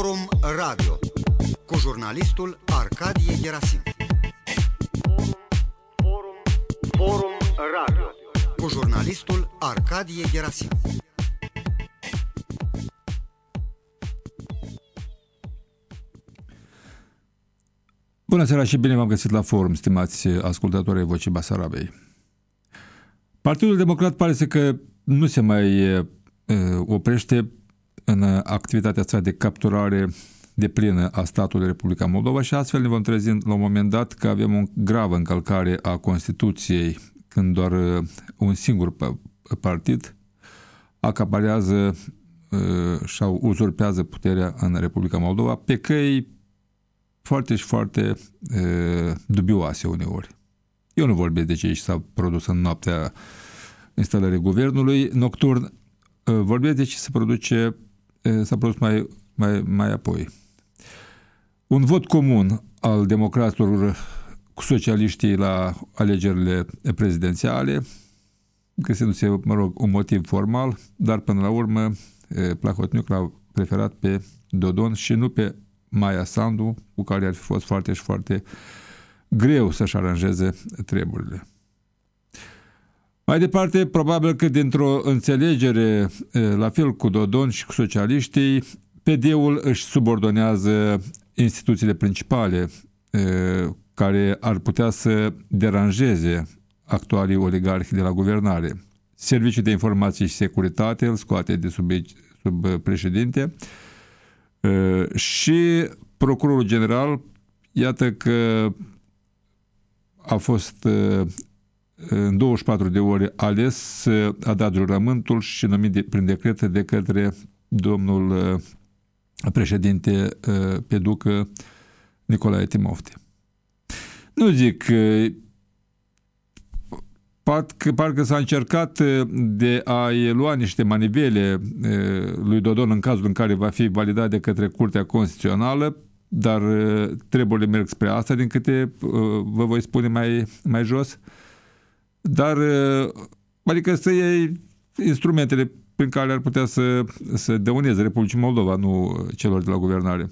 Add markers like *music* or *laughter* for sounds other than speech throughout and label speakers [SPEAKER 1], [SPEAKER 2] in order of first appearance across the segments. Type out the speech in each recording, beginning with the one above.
[SPEAKER 1] Forum Radio cu jurnalistul Arcadie Gerasim. Forum, Forum Radio cu jurnalistul Arcadie Gerasim.
[SPEAKER 2] Bună seara și bine v-am găsit la forum, stimați ascultători Vocii Basarabei. Partidul Democrat pare să că nu se mai uh, oprește în activitatea sa de capturare de plină a statului Republica Moldova și astfel ne vom trezi la un moment dat că avem o gravă încălcare a Constituției când doar uh, un singur partid acaparează uh, sau uzurpează puterea în Republica Moldova pe căi foarte și foarte uh, dubioase uneori. Eu nu vorbesc de ce s-a produs în noaptea instalării guvernului nocturn, vorbesc de ce se produce s-a produs mai, mai, mai apoi. Un vot comun al democraților cu socialiștii la alegerile prezidențiale, găsindu-se, mă rog, un motiv formal, dar până la urmă Plahotniuc l-a preferat pe Dodon și nu pe Maia Sandu, cu care ar fi fost foarte și foarte greu să-și aranjeze treburile. Mai departe, probabil că dintr-o înțelegere la fel cu Dodon și cu socialiștii, PD-ul își subordonează instituțiile principale care ar putea să deranjeze actualii oligarhi de la guvernare. Serviciul de informații și securitate îl scoate de sub, sub președinte și procurorul general, iată că a fost în 24 de ore ales, a dat jurământul și numit de, prin decret de către domnul uh, președinte uh, Peducă Nicolae Timofte. Nu zic parcă, parcă s-a încercat uh, de a-i lua niște manivele lui Dodon în cazul în care va fi validat de către Curtea Constituțională, dar treburile merg spre asta, din câte vă voi spune mai, mai jos dar adică să iei instrumentele prin care ar putea să, să dăuneze Republicii Moldova, nu celor de la guvernare.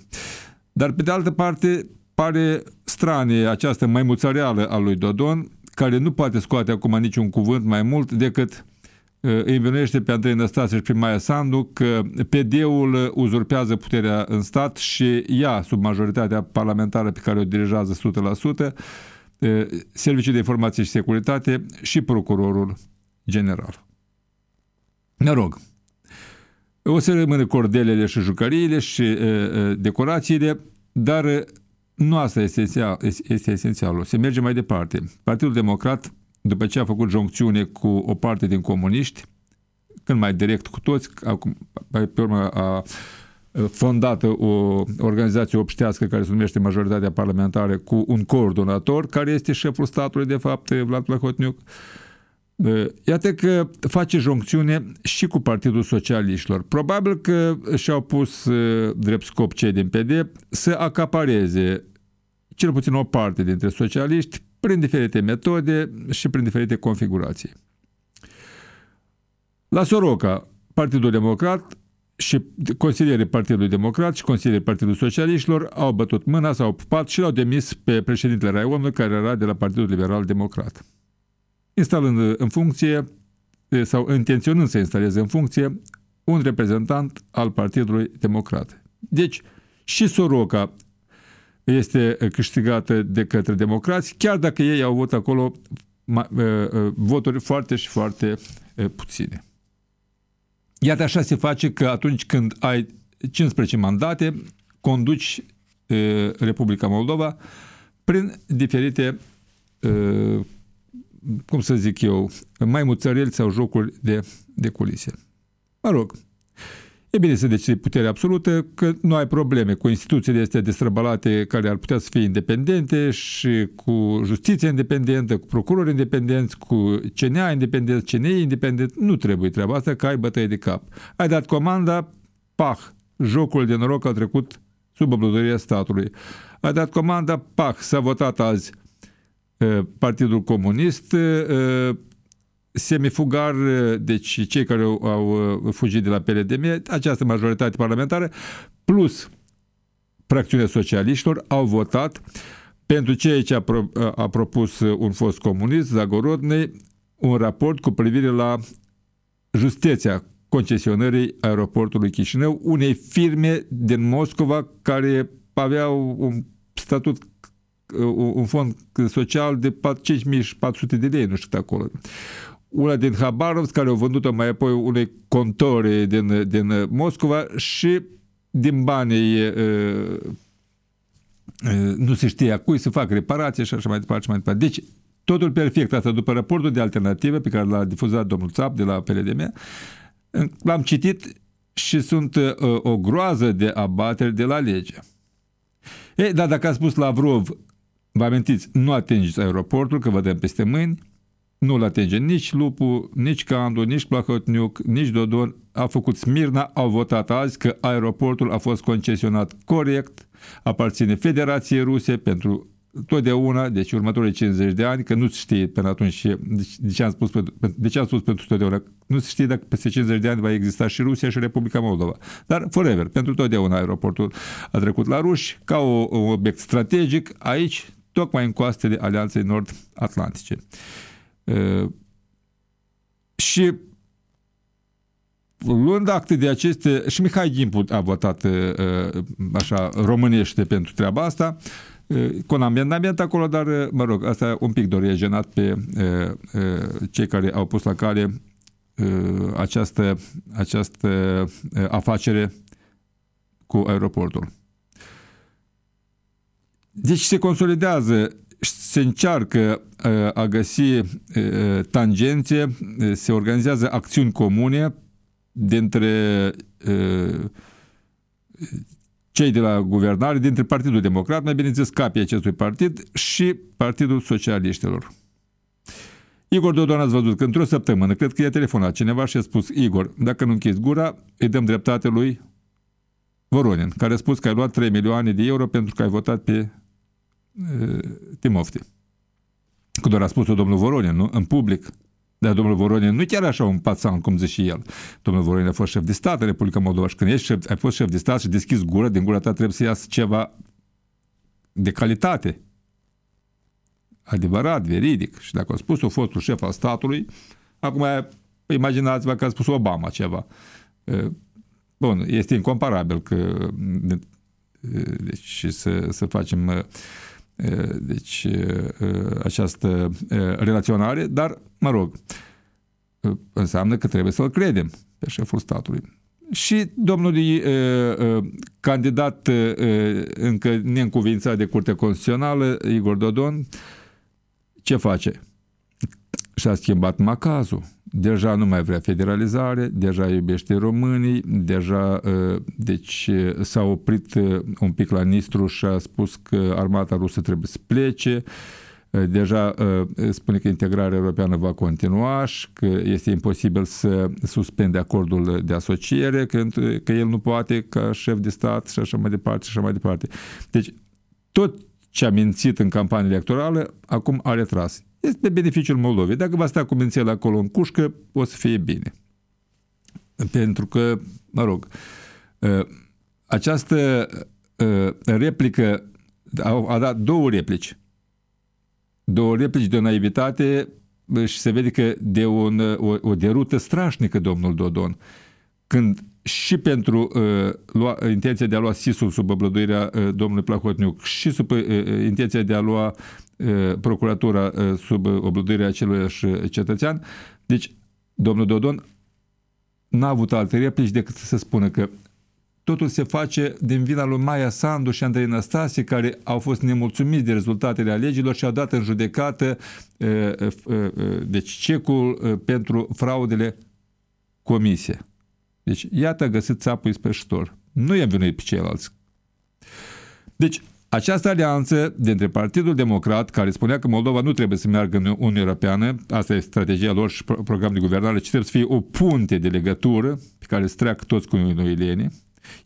[SPEAKER 2] Dar pe de altă parte pare stranie această maimuțareală a lui Dodon, care nu poate scoate acum niciun cuvânt mai mult decât îi învinuiește pe Andrei Năstase și pe Maia Sandu că PD-ul uzurpează puterea în stat și ia sub majoritatea parlamentară pe care o dirigează 100%, Serviciul de Informație și Securitate și Procurorul General. Mă rog, o să rămână cordelele și jucăriile și uh, decorațiile, dar nu asta este, esențial, este esențialul. Se merge mai departe. Partidul Democrat, după ce a făcut joncțiune cu o parte din comuniști, când mai direct cu toți, acum, pe urmă a fondată o organizație obștească care se numește Majoritatea Parlamentară cu un coordonator care este șeful statului, de fapt, Vlad Plahotniuc. Iată că face joncțiune și cu Partidul Socialiștilor. Probabil că și-au pus drept scop cei din PD să acapareze cel puțin o parte dintre socialiști prin diferite metode și prin diferite configurații. La Soroca, Partidul Democrat și consilierii Partidului Democrat și consilierii Partidului Socialiștilor au bătut mâna, s-au pupat și l-au demis pe președintele Raionului, care era de la Partidul Liberal Democrat. Instalând în funcție, sau intenționând să instaleze în funcție, un reprezentant al Partidului Democrat. Deci, și Soroca este câștigată de către democrați, chiar dacă ei au avut acolo voturi foarte și foarte puține. Iată așa se face că atunci când ai 15 mandate, conduci e, Republica Moldova prin diferite, e, cum să zic eu, mai muțăreli sau jocuri de, de culise. Mă rog, e bine să decidi puterea absolută, că nu ai probleme cu instituțiile astea destrăbalate care ar putea să fie independente și cu justiția independentă, cu procurori independenți, cu CNA independent, CNI independent. Nu trebuie treaba asta, că ai bătăi de cap. Ai dat comanda, pah, jocul de noroc a trecut sub oblădoria statului. Ai dat comanda, pah, s-a votat azi Partidul Comunist, semifugar, deci cei care au, au fugit de la PLDM, această majoritate parlamentară, plus fracțiunea socialiștilor au votat pentru ceea ce a, pro, a propus un fost comunist, Zagorodnei, un raport cu privire la justeția concesionării aeroportului Chișinău unei firme din Moscova care aveau un statut un fond social de 5400 de lei, nu știu acolo. Una din Habarovsk, care au vândut-o mai apoi unei contori din, din Moscova și din banii nu se știe a cui să fac reparație și așa mai departe și mai departe. Deci, totul perfect. Asta după raportul de alternative pe care l-a difuzat domnul Țap de la PLDM, l-am citit și sunt uh, o groază de abateri de la lege. Ei, dar dacă a spus Lavrov, vă amintiți, nu atingeți aeroportul, că vă dăm peste mâini, nu-l atinge nici Lupu, nici Candu, nici Plahotniuc, nici Dodon, a făcut Smirna, au votat azi că aeroportul a fost concesionat corect, aparține Federației Ruse pentru totdeauna, deci următorii 50 de ani, că nu se știe până atunci de ce am spus, de ce am spus pentru totdeauna, nu se știe dacă peste 50 de ani va exista și Rusia și Republica Moldova. Dar forever, pentru totdeauna aeroportul a trecut la ruși ca o, un obiect strategic aici, tocmai în coastele Alianței Nord-Atlantice. Uh, și luând acte de aceste, și Mihai Gimpu a votat uh, așa românește pentru treaba asta, cu un amendament acolo, dar, mă rog, asta un pic doar genat pe cei care au pus la cale această, această afacere cu aeroportul. Deci se consolidează, se încearcă a găsi tangențe, se organizează acțiuni comune dintre cei de la guvernare dintre Partidul Democrat, mai bine zis capii acestui partid și Partidul Socialiștilor. Igor Dodon ați văzut că într-o săptămână, cred că i-a telefonat cineva și a spus, Igor, dacă nu închizi gura, îi dăm dreptate lui Voronin, care a spus că ai luat 3 milioane de euro pentru că ai votat pe uh, Timofti. Că doar a spus-o domnul Voronin, nu? În public. Dar domnul Voronin nu chiar așa un pațan, cum zice și el. Domnul Voronin a fost șef de stat în Republica Moldova și când ești șef, ai fost șef de stat și deschizi gura, din gura ta trebuie să iasă ceva de calitate. Adevărat, veridic. Și dacă a spus-o fostul șef al statului, acum imaginați-vă că a spus Obama ceva. Bun, este incomparabil că deci să, să facem deci această relaționare, dar, mă rog, înseamnă că trebuie să-l credem pe șeful statului. Și domnul candidat încă neîncuvințat de Curtea Constituțională, Igor Dodon, ce face? Și-a schimbat macazul deja nu mai vrea federalizare, deja iubește românii, deja deci s-a oprit un pic la Nistru și a spus că armata rusă trebuie să plece, deja spune că integrarea europeană va continua și că este imposibil să suspende acordul de asociere, că, că el nu poate ca șef de stat și așa mai departe și așa mai departe. Deci tot ce a mințit în campanie electorală, acum a retras. Este pe beneficiul Moldovei. Dacă va sta cu mințel acolo în cușcă, o să fie bine. Pentru că, mă rog, ă, această ă, replică a dat două replici. Două replici de o naivitate și se vede că de un, o, o derută strașnică domnul Dodon. Când și pentru uh, lua, intenția de a lua SIS-ul sub oblăduirea uh, domnului Plahotniuc și sub uh, intenția de a lua procuratura sub oblăduirea aceluiași cetățean. Deci, domnul Dodon n-a avut alte replici decât să spună că totul se face din vina lui Maia Sandu și Andrei Năstase, care au fost nemulțumiți de rezultatele alegerilor și au dat în judecată deci cecul pentru fraudele comise. Deci, iată, a găsit țapul ispășitor. Nu i-am venit pe ceilalți. Deci, această alianță dintre Partidul Democrat, care spunea că Moldova nu trebuie să meargă în Uniunea Europeană, asta e strategia lor și programul de guvernare, ci trebuie să fie o punte de legătură pe care să treacă toți cu noilene,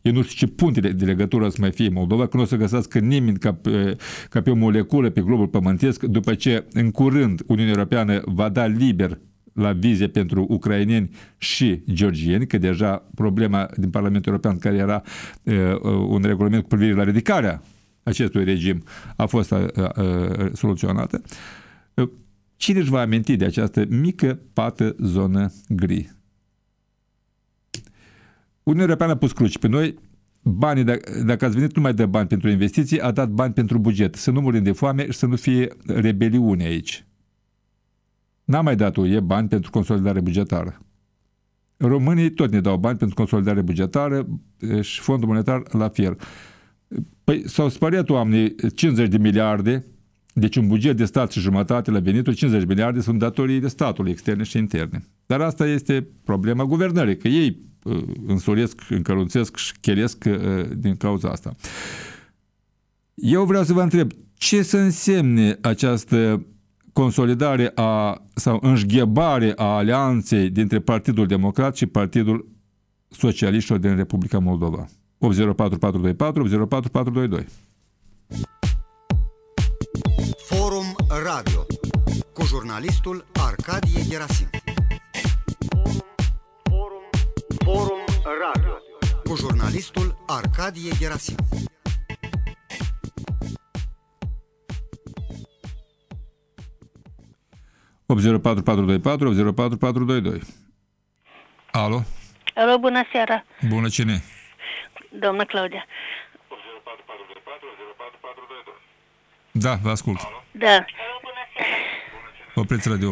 [SPEAKER 2] eu nu știu ce punte de legătură să mai fie Moldova, că nu o să găsească nimeni ca pe, ca pe o moleculă pe globul pământesc, după ce în curând Uniunea Europeană va da liber la vize pentru ucraineni și georgieni, că deja problema din Parlamentul European, care era uh, un regulament cu privire la ridicarea acestui regim, a fost uh, uh, soluționată. Cine își va aminti de această mică pată zonă gri? Uniunea Europeană a pus cruci pe noi banii, dacă ați venit numai de bani pentru investiții, a dat bani pentru buget. Să nu murim de foame și să nu fie rebeliune aici. N-a mai dat UE bani pentru consolidare bugetară. Românii tot ne dau bani pentru consolidare bugetară și fondul monetar la fier. Păi s-au spăriat oamenii 50 de miliarde, deci un buget de stat și jumătate la venitul 50 de miliarde sunt datorii de statului externe și interne. Dar asta este problema guvernării, că ei uh, însolesc, încărunțesc și chelesc uh, din cauza asta. Eu vreau să vă întreb, ce să însemne această consolidare a, sau înșghebare a alianței dintre Partidul Democrat și Partidul Socialiștilor din Republica Moldova. 804424, 804422.
[SPEAKER 1] Forum Radio cu jurnalistul Arcadie Gerasim. Forum, forum Radio cu jurnalistul Arcadie Gerasim.
[SPEAKER 2] 804424, 804422. Alo?
[SPEAKER 3] Alo, bună seara.
[SPEAKER 2] Bună, cine?
[SPEAKER 3] Doamna Claudia.
[SPEAKER 2] Da, vă ascult.
[SPEAKER 3] Da.
[SPEAKER 2] Opriți radio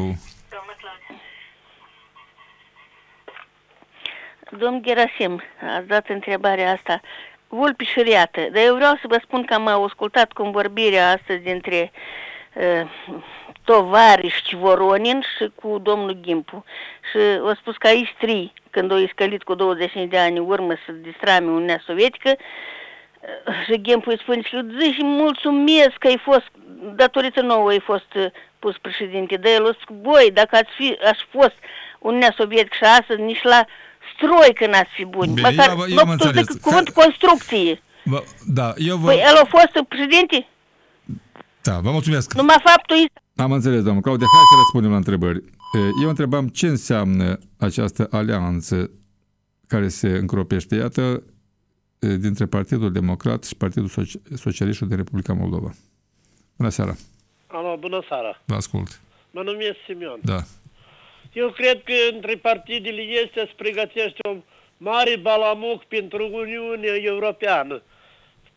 [SPEAKER 3] Domn Gerasim, ați dat întrebarea asta. Vulpi și reată. Dar eu vreau să vă spun că am ascultat convorbirea astăzi dintre uh, tovariș Voronin și cu domnul Gimpu. Și au spus că aici trei, când au iscălit cu 25 de ani urmă să distrame Uniunea Sovietică, eh, și Gimpu îi spune că zici mulțumesc că ai fost, datorită nouă ai fost eh, pus președinte. Dar el a spus, voi, dacă ați fi, aș fost Uniunea Sovietică și astăzi, nici la stroi că n-ați fi buni.
[SPEAKER 2] Bine, Măcar, eu, eu am înțeles.
[SPEAKER 3] Cuvânt construcție.
[SPEAKER 2] Bă, da, eu vă...
[SPEAKER 3] Păi el a fost președinte?
[SPEAKER 2] Da, vă mulțumesc.
[SPEAKER 3] Numai faptul este
[SPEAKER 2] am înțeles, domnul Claude. Hai să răspundem la întrebări. Eu întrebam ce înseamnă această alianță care se încropește, iată, dintre Partidul Democrat și Partidul Socialist din Republica Moldova. Bună seara!
[SPEAKER 4] Alo, bună seara!
[SPEAKER 2] Vă ascult!
[SPEAKER 4] Mă numesc Simion.
[SPEAKER 2] Da.
[SPEAKER 4] Eu cred că între partidele este să pregătește un mare balamuc pentru Uniunea Europeană.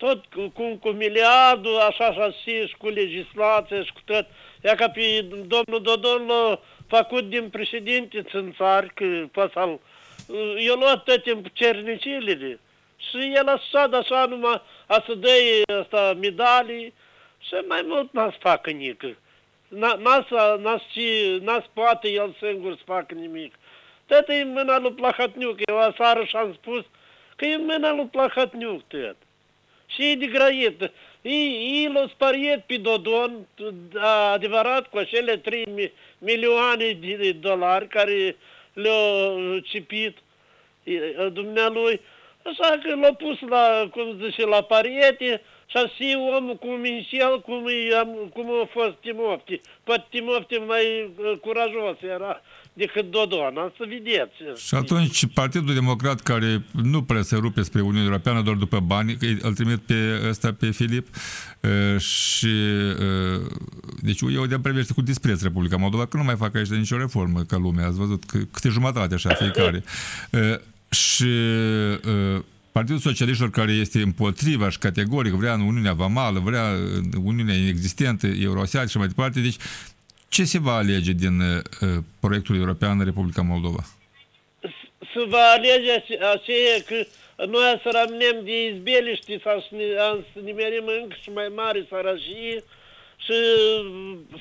[SPEAKER 4] Tot cu, cu, cu miliardul, așa și și cu legislație și cu tot. Ia ca pe domnul Dodon l-a făcut din președinte în țară, că poate să El a luat toate cernicile și el a stat așa numai a să dă asta medalii și mai mult n-a să facă nică. N-a să poate el singur să facă nimic. Tot e în mâna lui Plahatniuc. Eu aseară și-am spus că e în mâna lui Plahatniuc tot. Și e de grăit. Ei l-au spariet pe Dodon, adevărat, cu acele 3 milioane de dolari care le-au cipit dumnealui. Așa că l-a pus la, cum zice, la pariete și așa omul cum Michel, cum, cum a fost Timofti. Poate Timofti mai curajos era decât Dodon, să vedeți.
[SPEAKER 2] Și atunci Partidul Democrat care nu prea se rupe spre Uniunea Europeană doar după bani, că îl trimit pe ăsta, pe Filip, și deci eu de privește cu dispreț Republica Moldova, că nu mai fac aici de nicio reformă ca lumea, ați văzut că câte jumătate așa fiecare. și Partidul Socialiștilor care este împotriva și categoric vrea în Uniunea Vamală, vrea Uniunea inexistentă, Euroasiatică și mai departe, deci ce se va alege din uh, proiectul european în Republica Moldova?
[SPEAKER 4] Se va alege aceea că noi să rămânem de izbeliști sau să, ne, să nimerim încă și mai mari sărășii și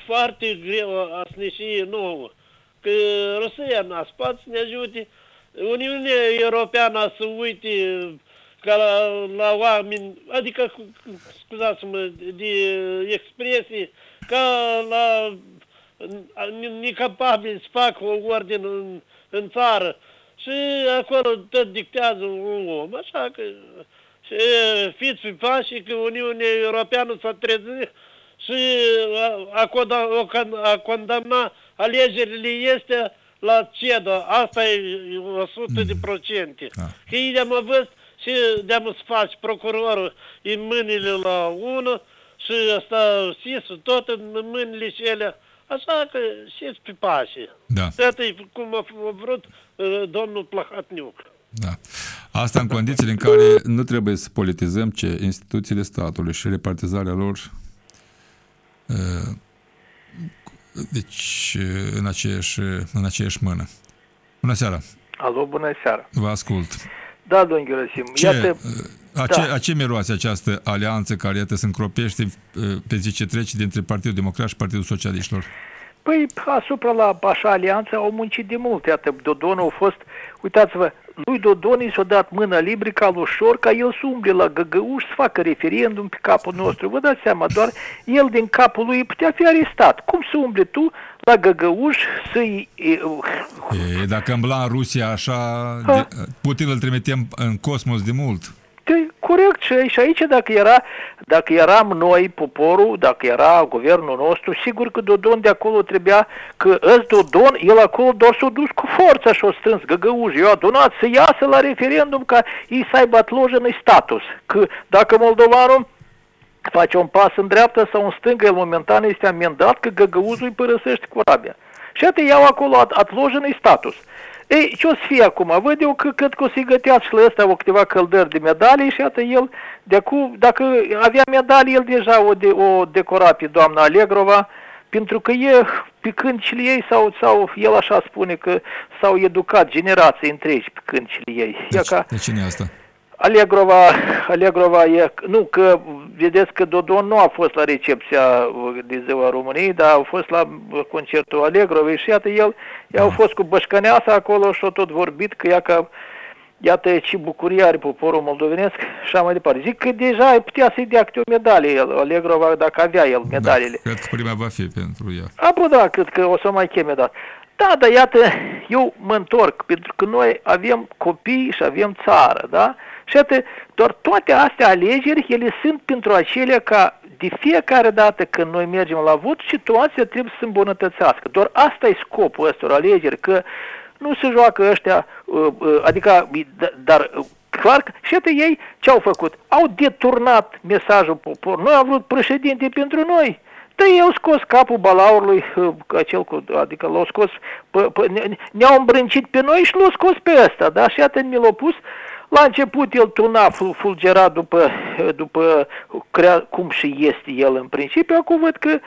[SPEAKER 4] foarte greu a să ne și nouă. Că Rusia n-a spus să ne ajute, Uniunea Europeană să uite ca la, la oameni, adică, scuzați-mă, de expresii, ca la incapabili să facă o ordine în, în țară. Și acolo tot dictează un om. Așa că și fiți pe pașii că Uniunea Europeană s-a trezit și a, a, a condamna alegerile este la CEDA. Asta e 100 de procente.
[SPEAKER 2] Da.
[SPEAKER 4] Că ei de-am văzut și de-am să faci procurorul în mâinile la unul și asta SIS tot în mâinile și ele. Așa că și pe pașii.
[SPEAKER 2] Da.
[SPEAKER 4] Asta e cum a f- a vrut uh, domnul Plahatniuc.
[SPEAKER 2] Da. Asta în condițiile în care nu trebuie să politizăm ce instituțiile statului și repartizarea lor uh, deci uh, în aceeași, în aceeași mână. Bună seara!
[SPEAKER 5] Alo, bună seara.
[SPEAKER 2] Vă ascult.
[SPEAKER 5] Da, domn Gerasim,
[SPEAKER 2] Ce,
[SPEAKER 5] iată,
[SPEAKER 2] uh, a, ce,
[SPEAKER 5] da.
[SPEAKER 2] a ce miroase această alianță care iată se încropește uh, pe zi ce trece dintre Partidul Democrat și Partidul Socialiștilor?
[SPEAKER 5] păi asupra la așa alianță au muncit de mult. Iată, Dodon a fost, uitați-vă, lui Dodon i s-a dat mână libre ca lui Șor, ca el să umble la găgăuș să facă referendum pe capul nostru. Vă dați seama, doar el din capul lui putea fi arestat. Cum să umble tu la găgăuș să-i... e,
[SPEAKER 2] E, dacă îmbla în Rusia așa,
[SPEAKER 5] Ha.
[SPEAKER 2] de, Putin îl trimitem în cosmos de mult.
[SPEAKER 5] De, corect, și aici, și aici dacă, era, dacă eram noi, poporul, dacă era guvernul nostru, sigur că Dodon de acolo trebuia, că ăst Dodon, el acolo doar s-a dus cu forța și a strâns găgăuși. Eu adunat să iasă la referendum ca ei să aibă atlojă în status. Că dacă moldovanul face un pas în dreapta sau în stânga, el momentan este amendat că găgăuzul îi părăsește corabia. Și atât iau acolo at- atlojenă status. Ei, ce o să fie acum? Văd eu că cred că o să-i găteați și la ăsta o câteva căldări de medalii și iată el, de acum, dacă avea medalii, el deja o, de, o decora pe doamna Alegrova, pentru că e pe cântile ei sau, sau el așa spune că s-au educat generații întregi pe cântile ei. Ia
[SPEAKER 2] Deci,
[SPEAKER 5] ca,
[SPEAKER 2] de cine e asta?
[SPEAKER 5] Alegrova, Alegrova e, nu că, vedeți că Dodon nu a fost la recepția uh, de ziua României, dar a fost la uh, concertul Alegrovei și iată el, ea au fost cu bășcăneasa acolo și a tot vorbit că ea că, iată ce bucurie are poporul moldovenesc și așa mai departe. Zic că deja ai putea să-i dea câte o medalie el, Alegrova, dacă avea el medaliile.
[SPEAKER 2] Da, cred că prima va fi pentru ea.
[SPEAKER 5] Apoi da, cred că o să mai cheme dat. Da, dar iată, eu mă întorc, pentru că noi avem copii și avem țară, da? Și iată, doar toate astea alegeri, ele sunt pentru acelea ca de fiecare dată când noi mergem la vot, situația trebuie să se îmbunătățească. Doar asta e scopul ăstor alegeri, că nu se joacă ăștia, uh, uh, adică, d- dar uh, clar că, și iată ei ce au făcut? Au deturnat mesajul popor. Noi am vrut președinte pentru noi. Da, ei au scos capul balaurului, uh, acel cu, adică l-au scos, pe, pe, ne- ne-au îmbrâncit pe noi și l-au scos pe ăsta, da? Și iată mi l-au pus. La început el tuna, ful- fulgera după, după crea, cum și este el în principiu, acum văd că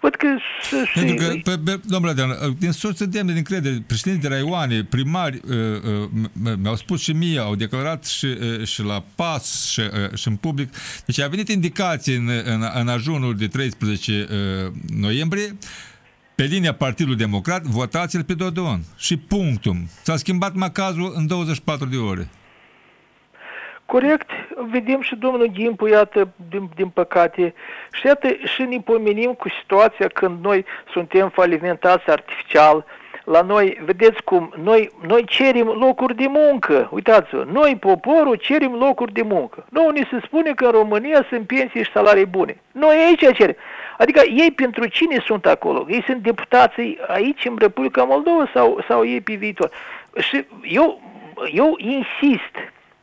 [SPEAKER 5] văd că și,
[SPEAKER 2] Pentru că,
[SPEAKER 5] și,
[SPEAKER 2] pe, pe, domnule Adean, din surse demne din credere, președinții de raioane, primari, uh, uh, m- mi-au spus și mie, au declarat și, uh, și la PAS și, uh, și în public. Deci a venit indicație în, în, în ajunul de 13 uh, noiembrie pe linia Partidului Democrat, votați-l pe Dodon. Și punctum. S-a schimbat macazul în 24 de ore.
[SPEAKER 5] Corect, vedem și domnul Gimpu, iată, din, din păcate, și iată și ne pomenim cu situația când noi suntem falimentați artificial, la noi, vedeți cum, noi, noi cerem locuri de muncă, uitați-vă, noi, poporul, cerem locuri de muncă. Nu ni se spune că în România sunt pensii și salarii bune. Noi aici cerem. Adică ei pentru cine sunt acolo? Ei sunt deputații aici în Republica Moldova sau, sau ei pe viitor? Și eu, eu insist,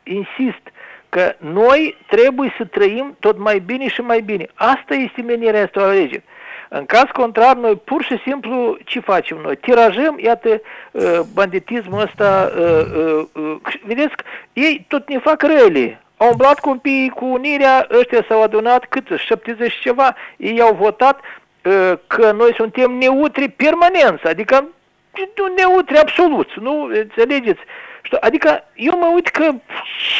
[SPEAKER 5] insist că noi trebuie să trăim tot mai bine și mai bine. Asta este menirea asta alegeri. În caz contrar, noi pur și simplu ce facem noi? Tirajăm, iată, uh, banditismul ăsta, uh, uh, uh, vedeți, ei tot ne fac rele. Au umblat copiii cu unirea, ăștia s-au adunat, cât 70 și ceva, ei au votat uh, că noi suntem neutri permanenți, adică nu neutri absolut, nu înțelegeți? Știu, Adică eu mă uit că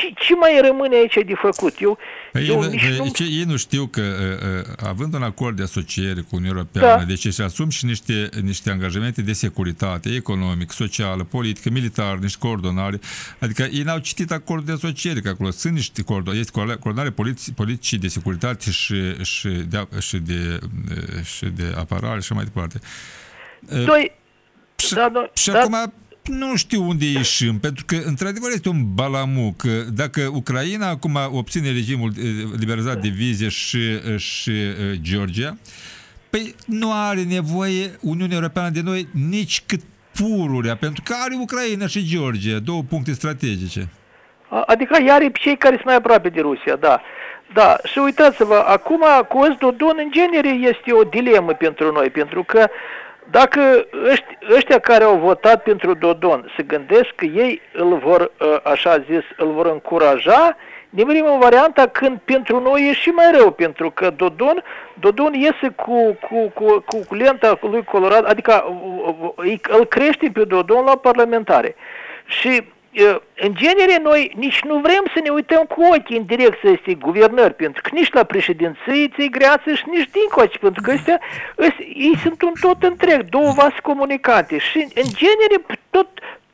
[SPEAKER 5] ce, ce mai rămâne aici de făcut? Eu,
[SPEAKER 2] Păi
[SPEAKER 5] eu
[SPEAKER 2] ei,
[SPEAKER 5] nici
[SPEAKER 2] ei,
[SPEAKER 5] nu...
[SPEAKER 2] ce, ei nu știu că, uh, uh, având un acord de asociere cu Uniunea Europeană,
[SPEAKER 5] Da.
[SPEAKER 2] deci își asum și niște, niște angajamente de securitate economic, socială, politică, militar, niște coordonare, adică ei n-au citit acordul de asociere, că acolo sunt niște coordonare, este coordonare politicii, politicii de securitate și, și, de, și, de, uh, și de apărare și așa mai departe. Uh,
[SPEAKER 5] Doi,
[SPEAKER 2] și,
[SPEAKER 5] da, da,
[SPEAKER 2] și
[SPEAKER 5] da.
[SPEAKER 2] acum nu știu unde ieșim, pentru că într-adevăr este un balamuc. Dacă Ucraina acum obține regimul eh, liberalizat de vize și, și eh, Georgia, păi nu are nevoie Uniunea Europeană de noi nici cât pururea, pentru că are Ucraina și Georgia, două puncte strategice.
[SPEAKER 5] Adică iar e cei care sunt mai aproape de Rusia, da. Da, și uitați-vă, acum cu Dodon în genere este o dilemă pentru noi, pentru că dacă ăștia, ăștia care au votat pentru Dodon se gândesc că ei îl vor, ă, așa zis, îl vor încuraja, nimerim în varianta când pentru noi e și mai rău, pentru că Dodon, Dodon iese cu, cu, cu, cu lenta lui colorat, adică îl crește pe Dodon la parlamentare. Și în genere, noi nici nu vrem să ne uităm cu ochii în direcția este guvernări, pentru că nici la președinție ți greață și nici dincoace, pentru că ăstea, ăstea, ei sunt un tot întreg, două *laughs* vase comunicate. Și în genere tot,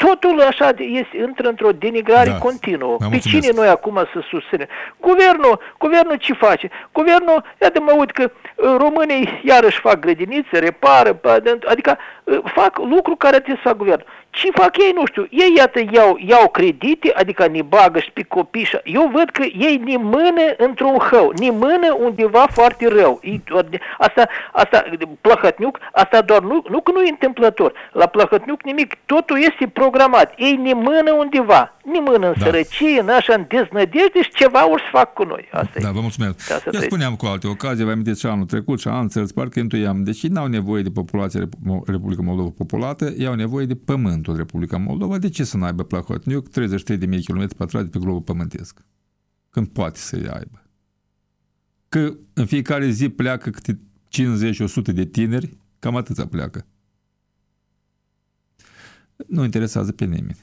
[SPEAKER 5] totul așa este, intră într-o denigrare da. continuă. Pe cine noi acum să susținem? Guvernul, guvernul ce face? Guvernul, iată mă uit că uh, românii iarăși fac grădinițe, repară, adică uh, fac lucru care trebuie să fac guvernul. Ce fac ei, nu știu, ei iată iau, iau credite, adică ni bagă și pe copii și eu văd că ei ni mână într-un hău, ni mână undeva foarte rău. Asta, asta, Plăhătniuc, asta doar nu, nu că nu e întâmplător, la Plăhătniuc nimic, totul este programat, ei ni mână undeva, ni mână în da. sărăcie, în așa, în deznădejde și ceva o să fac cu noi. Asta
[SPEAKER 2] da, e. vă mulțumesc. Eu spuneam cu alte ocazii, vă amintiți și anul trecut și anul țări, parcă intuiam, deși n-au nevoie de populație Republica Moldova populată, ei au nevoie de pământ pământul Republica Moldova, de ce să nu aibă Plahotniuc 33.000 km pătrați pe globul pământesc? Când poate să le aibă. Că în fiecare zi pleacă câte 50-100 de tineri, cam atâția pleacă. Nu interesează pe nimeni.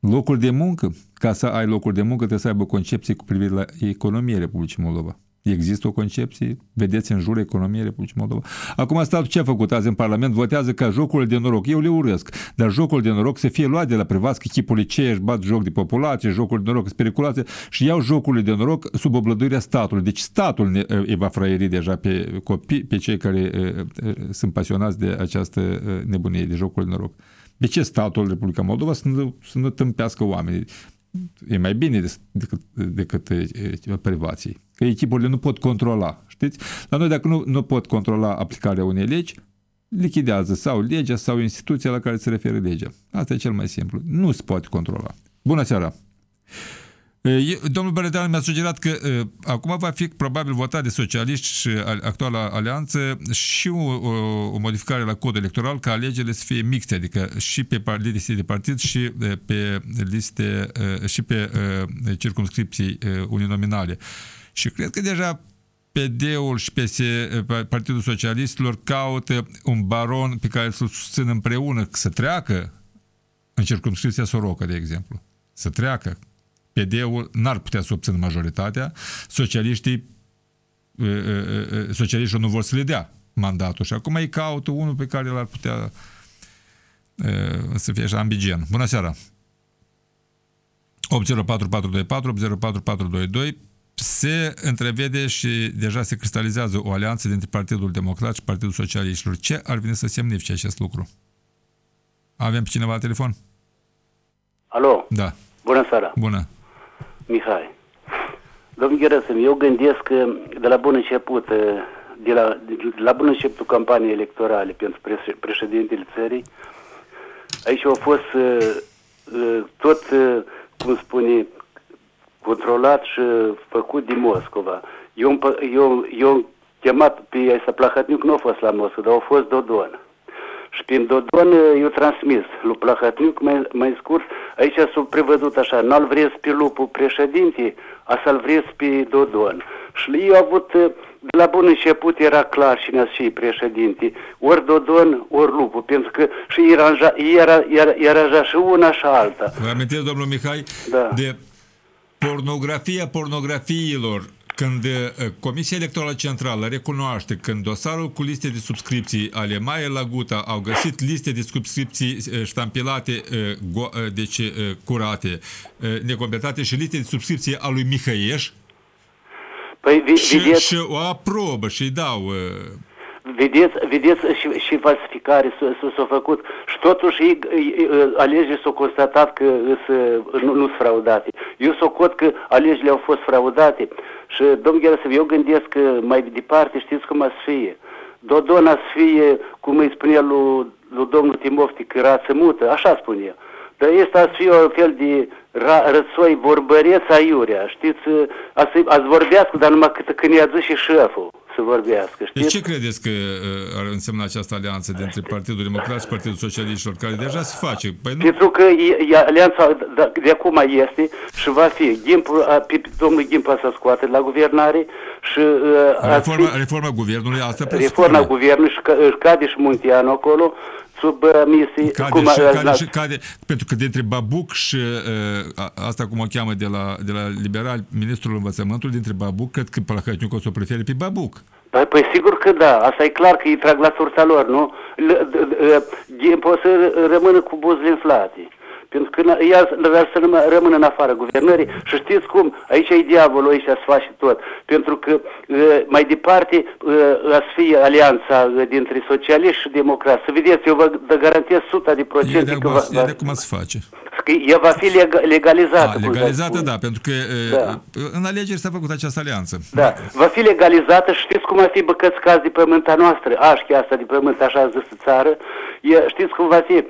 [SPEAKER 2] Locuri de muncă, ca să ai locuri de muncă, trebuie să aibă concepții cu privire la economia Republicii Moldova. Există o concepție? Vedeți în jur economia Republicii Moldova? Acum statul ce a făcut azi în Parlament? Votează ca jocurile de noroc. Eu le urăsc. Dar jocul de noroc să fie luat de la privați, că chipul ce își bat joc de populație, jocul de noroc speculație și iau jocurile de noroc sub oblăduirea statului. Deci statul ne, îi va fraieri deja pe copii, pe cei care uh, sunt pasionați de această uh, nebunie de jocul de noroc. De ce statul Republica Moldova să nu, să nu tâmpească oamenii? E mai bine decât, decât privații. Că echipurile nu pot controla, știți? La noi dacă nu, nu pot controla aplicarea unei legi, lichidează sau legea sau instituția la care se referă legea. Asta e cel mai simplu. Nu se poate controla. Bună seara! Domnul Băredean mi-a sugerat că uh, acum va fi probabil votat de socialiști și actuala alianță și o, o, o modificare la codul electoral ca alegerile să fie mixte, adică și pe liste de partid și pe liste uh, și pe uh, circumscripții uninominale. Și cred că deja PD-ul și PS, Partidul Socialistilor caută un baron pe care să-l susțin împreună să treacă în circumscripția Soroca, de exemplu. Să treacă PD-ul n-ar putea să obțină majoritatea, socialiștii socialiștii nu vor să le dea mandatul și acum îi caută unul pe care l-ar putea să fie așa ambigen. Bună seara! 804424, 804422 se întrevede și deja se cristalizează o alianță dintre Partidul Democrat și Partidul Socialiștilor. Ce ar veni să semnifice acest lucru? Avem pe cineva la telefon?
[SPEAKER 6] Alo?
[SPEAKER 2] Da.
[SPEAKER 6] Bună seara!
[SPEAKER 2] Bună!
[SPEAKER 6] Mihai. Domnul Gherăsem, eu gândesc că de la bun început, de la, de la bun începutul campaniei electorale pentru președintele țării, aici au fost uh, uh, tot, uh, cum spune, controlat și făcut din Moscova. Eu, eu, eu chemat pe Aisa Plahatniuc, nu a fost la Moscova, dar a fost Dodon. Și prin Dodon eu transmis lui Plahatniuc mai, mai scurs, aici s-a prevăzut așa, n-al vreți pe lupul președinte, a să-l vreți pe Dodon. Și eu avut, de la bun început era clar și și președinte, ori Dodon, ori lupul, pentru că și era, era, era, era și una și alta.
[SPEAKER 2] Vă amintesc, domnul Mihai, da. de pornografia pornografiilor când uh, Comisia Electorală Centrală recunoaște când dosarul cu liste de subscripții ale Maia Laguta au găsit liste de subscripții uh, ștampilate, uh, deci curate, necompletate și liste de subscripții a lui Mihăieș,
[SPEAKER 6] Păi,
[SPEAKER 2] și, și o aprobă și îi dau
[SPEAKER 6] Vedeți, vedeți și, și falsificare s-a făcut. Și totuși ei, alegerile s-au constatat că nu sunt fraudate. Eu s-o că alegerile au fost fraudate și, domnul Gherasov, eu gândesc că mai departe știți cum să fie. Dodona să fie, cum îi spune lui, lui domnul Timofti, că rață mută, așa spune el. Dar este să fie un fel de ra, răsoi vorbăreț aiurea, știți, a, să, a vorbească, dar numai cât când i-a zis și șeful să vorbească. Știți?
[SPEAKER 2] Deci ce credeți că uh, ar însemna această alianță dintre Partidul Democrat și Partidul Socialiștilor, care deja se face?
[SPEAKER 6] Păi nu... Pentru că e, e, alianța de, de acum este și va fi. Gimp, a, domnul Gimpa să scoate la guvernare și...
[SPEAKER 2] Uh, reforma, fi, reforma guvernului, asta
[SPEAKER 6] Reforma guvernului și, și cade și Munteanu acolo sub uh, misii.
[SPEAKER 2] Cade,
[SPEAKER 6] cum,
[SPEAKER 2] și,
[SPEAKER 6] uh,
[SPEAKER 2] cade, și, cade, pentru că dintre Babuc și uh, asta cum o cheamă de la, de la liberal, ministrul învățământului, dintre Babuc, cred că Palahăciuc o să o prefere pe Babuc.
[SPEAKER 6] Păi, păi sigur că da, asta e clar că îi trag la sursa lor, nu? Poate să rămână cu buzele inflate. Pentru că ea vrea să rămână în afară guvernării și știți cum, aici e diavolul, aici se face tot. Pentru că mai departe a să fie alianța dintre socialiști și democrați. Să vedeți, eu vă garantez 100 de procente
[SPEAKER 2] că
[SPEAKER 6] va...
[SPEAKER 2] E de cum se face.
[SPEAKER 6] Că ea va fi legalizată.
[SPEAKER 2] A, legalizată, da, pentru că da. în alegeri s-a făcut această alianță.
[SPEAKER 6] Da, va fi legalizată și știți cum va fi băcăți caz de pământa noastră, așchia asta de pământ, așa zis țară, e, știți cum va fi?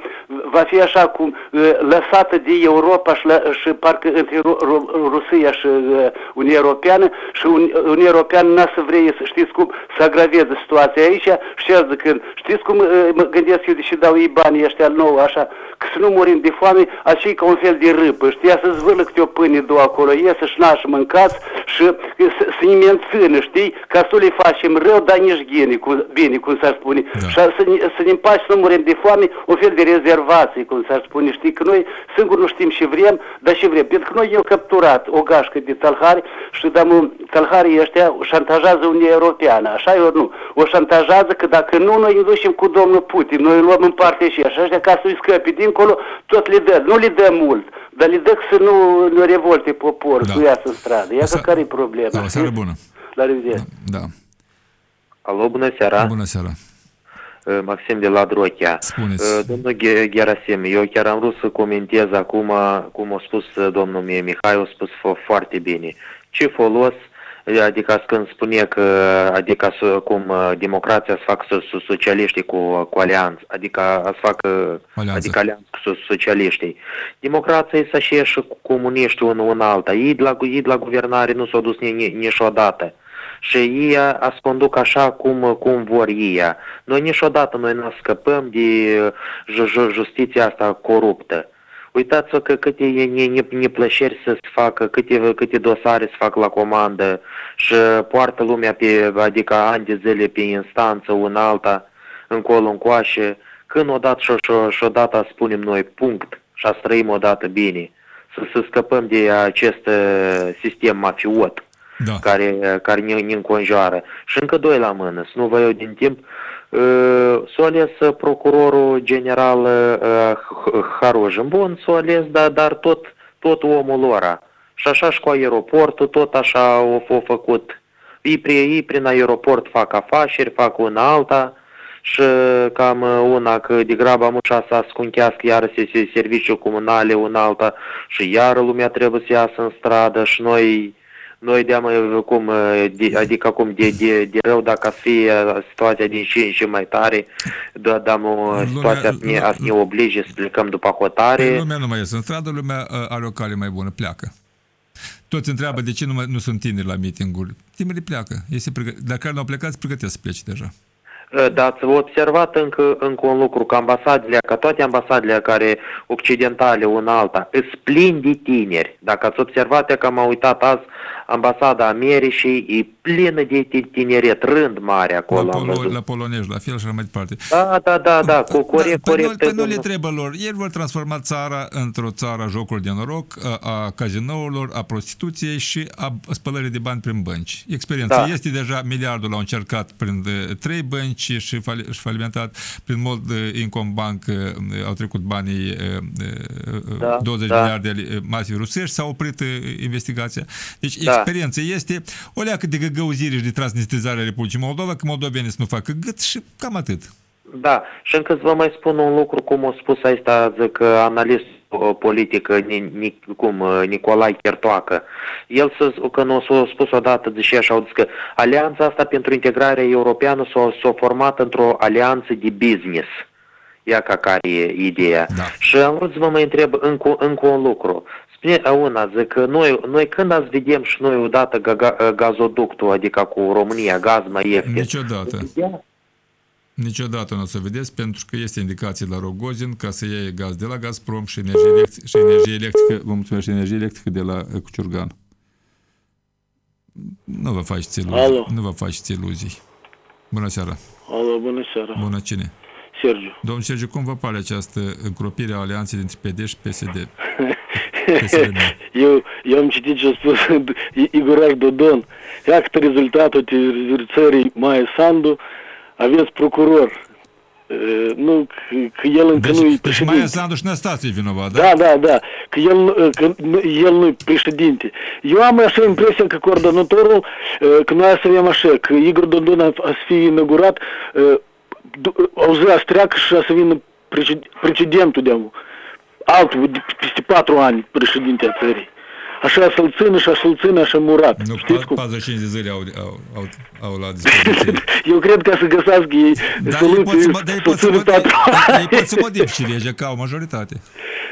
[SPEAKER 6] Va fi așa cum lăsată de Europa și, la, și parcă între Ru, Ru, Rusia și uh, Uniunea Europeană și Uniunea Europeană n-a să vrei, să știți cum, să agraveze situația aici și el zicând, știți cum uh, mă gândesc eu, deși dau ei banii ăștia nou, așa, că să nu murim de foame, așa ca un fel de râpă, știa să zvârlă câte o pâine două acolo, e să-și nașă mâncați și să, să ne mențină, știi, ca să le facem rău, dar nici bine, cum, bine, cum s-ar spune, da. și să, să ne împaci să nu murim de foame, un fel de rezervație, cum s-ar spune, știi, că noi singur nu știm și vrem, dar și vrem, pentru că noi eu capturat o gașcă de talhari și dăm talharii ăștia șantajează Uniunea Europeană, așa e ori nu, o șantajează că dacă nu, noi îi ducem cu domnul Putin, noi îl luăm în parte și așa, așa ca să-i scăpi dincolo, tot le dă, nu le dă mult, dar le dă să nu, nu revolte poporul, da. să iasă în stradă. Iată Sa- care e problema.
[SPEAKER 2] Da, o seară bună.
[SPEAKER 6] La revedere.
[SPEAKER 2] Da. da.
[SPEAKER 7] Alo, bună seara.
[SPEAKER 2] Bună seara.
[SPEAKER 7] Uh, Maxim de la Drochea.
[SPEAKER 2] Spuneți.
[SPEAKER 7] Uh, domnul Gerasim, eu chiar am vrut să comentez acum cum a spus uh, domnul mie Mihai, a spus foarte bine. Ce folos Adică când spune că, adică cum democrația să facă socialiștii cu, cu alianță, adică să facă alianță. adică alianță cu socialiștii. Democrația e să și cu comuniștii unul în alta. Ei de la, ei de la guvernare nu s-au dus niciodată. Și ei a conduc așa cum, cum vor ei. Noi niciodată noi nu scăpăm de justiția asta coruptă. Uitați-vă că câte neplăceri să se facă, câte, câte dosare se fac la comandă și poartă lumea pe, adică ani de zile pe instanță, una alta, încolo, încoașe, când odată și, și, și odată spunem noi punct și a trăim odată bine, să, să scăpăm de acest uh, sistem mafiot da. care, care ne, ne înconjoară. Și încă doi la mână, să nu vă iau din timp, s-a ales procurorul general Harojin. Bun, s-a ales, dar, dar tot, tot omul lor. Și așa și cu aeroportul, tot așa au, au făcut. Ei, ei prin aeroport fac afaceri, fac una alta și cam una că de grabă am să ascunchească iar serviciu comunale una alta și iar lumea trebuie să iasă în stradă și noi noi de cum, de, adică acum de, de, de rău dacă fie situația din și în și mai tare, da, dăm o situație ne, a ne oblige să plecăm după hotare.
[SPEAKER 2] Păi lumea nu mai iese în stradă, lumea are o cale mai bună, pleacă. Toți întreabă de ce nu, mai, nu sunt tineri la mitinguri. Tinerii pleacă. Ei se pregă... Dar care nu au plecat, se pregătesc să plece deja.
[SPEAKER 7] Da, ați observat încă, încă un lucru, că ambasadele, ca toate ambasadele care occidentale, una alta, îs plin de tineri. Dacă ați observat, că am uitat azi, ambasada Americii e plină de tineret, rând mare acolo.
[SPEAKER 2] La, polo, la polonești, la fel și mai departe.
[SPEAKER 7] Da, da, da, da, cu corect,
[SPEAKER 2] da,
[SPEAKER 7] corect.
[SPEAKER 2] Păi nu, nu le trebuie lor. Ei vor transforma țara într-o țară a jocului de noroc, a, a cazinourilor, a prostituției și a spălării de bani prin bănci. Experiența da. este deja miliardul l-au încercat prin trei bănci și, fali, și falimentat. Prin Mold Incombank au trecut banii da, 20 da. miliarde masiv rusești, s-a oprit investigația. Deci da experiență este o leacă de găgăuzire și de transnistrizare a Republicii Moldova, că moldovenii să nu facă gât și cam atât.
[SPEAKER 7] Da, și încă să vă mai spun un lucru, cum a spus aici, zic, analist politic cum Nicolae Chertoacă. El că nu s-a spus odată, deși așa au zis că alianța asta pentru integrarea europeană s-a, s-a format într-o alianță de business. Ia ca care e ideea. Da. Și am vrut să vă mai întreb încă, încă un lucru. Spune una, zic că noi, noi când ați vedem și noi odată gazoductul, adică cu România, gaz mai ieftin?
[SPEAKER 2] Niciodată. Niciodată nu o să vedeți, pentru că este indicație la Rogozin ca să iei gaz de la Gazprom și energie electrică, și energie electrică, vă mulțumesc, și energie electrică de la Cuciurgan. Nu vă faceți iluzii. Alo. Nu vă faceți iluzii. Bună seara.
[SPEAKER 8] Alo, bună seara.
[SPEAKER 2] Bună cine?
[SPEAKER 8] Sergiu.
[SPEAKER 2] Domnul Sergiu, cum vă pare această încropire a alianței dintre PD și PSD?
[SPEAKER 8] eu, eu am citit ce a spus *laughs* Igor Dodon. Iată rezultatul țării Maia Sandu, aveți procuror. Nu, că el încă
[SPEAKER 2] deci,
[SPEAKER 8] nu-i
[SPEAKER 2] deci
[SPEAKER 8] președinte.
[SPEAKER 2] Maia Sandu și Năstase vinovat, da?
[SPEAKER 8] Da, da, da. Că el, că el nu-i președinte. Eu am așa impresia că coordonatorul, că noi să avem așa, că Igor Dodon a să fie inaugurat, auzi, a să treacă și a să vină precedentul de altul, peste patru ani președinte a țării. Așa să-l țină și să-l țină așa murat.
[SPEAKER 2] Nu,
[SPEAKER 8] Știți cum?
[SPEAKER 2] 45 de zile au, au, au, au la dispoziție. *laughs*
[SPEAKER 8] Eu cred că să găsească ei
[SPEAKER 2] Dar
[SPEAKER 8] soluții
[SPEAKER 2] ei pot să, pot să,
[SPEAKER 8] patru
[SPEAKER 2] ei pot să modifice legea ca o majoritate.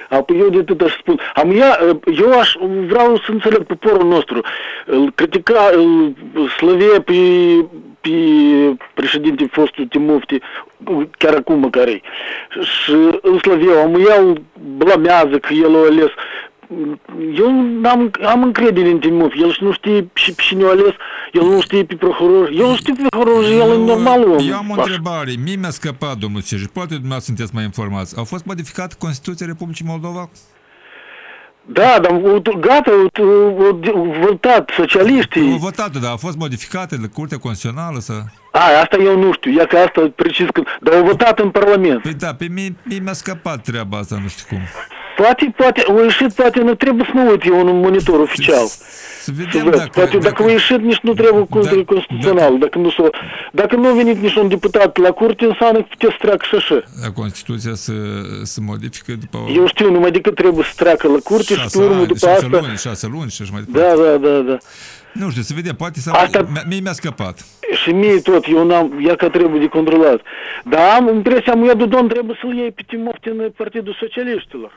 [SPEAKER 8] Apoi eu de atât aș spun. Am ia, eu aș, vreau să înțeleg poporul nostru. Îl critica, îl slăvie pe, pe președinte fostul Timofti, chiar acum măcar Și îl slăvie, am iau blamează că el a ales eu am, am încredere în Timov, el nu știe și pe cine ales, el nu știe pe procuror, eu nu știu pe procuror, el e normal om.
[SPEAKER 2] Eu am o întrebare, mie mi-a scăpat, domnul Sergiu, poate dumneavoastră sunteți mai informați. Au fost modificată Constituția Republicii Moldova?
[SPEAKER 8] Da, dar gata, au votat socialiștii.
[SPEAKER 2] Au votat, dar a fost modificată de Curtea Constituțională să...
[SPEAKER 8] A, asta eu nu știu, ia că asta precis, dar au votat în Parlament.
[SPEAKER 2] Păi da, pe mine, mie mi-a scăpat treaba asta, nu știu cum.
[SPEAKER 8] Poate, poate, au ieșit, poate nu trebuie să mă uit eu în monitor oficial.
[SPEAKER 2] Să vedem dacă...
[SPEAKER 8] Poate dacă, au ieșit, nici nu trebuie curte da, constituțional. Dacă, nu, s-o, dacă nu a venit nici un deputat la curte, înseamnă că puteți să treacă și așa.
[SPEAKER 2] A Constituția să, să modifică după... O...
[SPEAKER 8] Eu știu, numai decât trebuie să treacă la curte și pe urmă după
[SPEAKER 2] șase
[SPEAKER 8] asta...
[SPEAKER 2] Luni, șase luni și așa mai departe.
[SPEAKER 8] Da, da, da, da.
[SPEAKER 2] Nu știu, să vedem, poate să...
[SPEAKER 8] Asta...
[SPEAKER 2] Mie mi-a scăpat.
[SPEAKER 8] Și mie tot, eu n-am, ia că trebuie de controlat. Dar am impresia, mă ia Dudon trebuie să-l iei pe Timofte în Partidul Socialiștilor.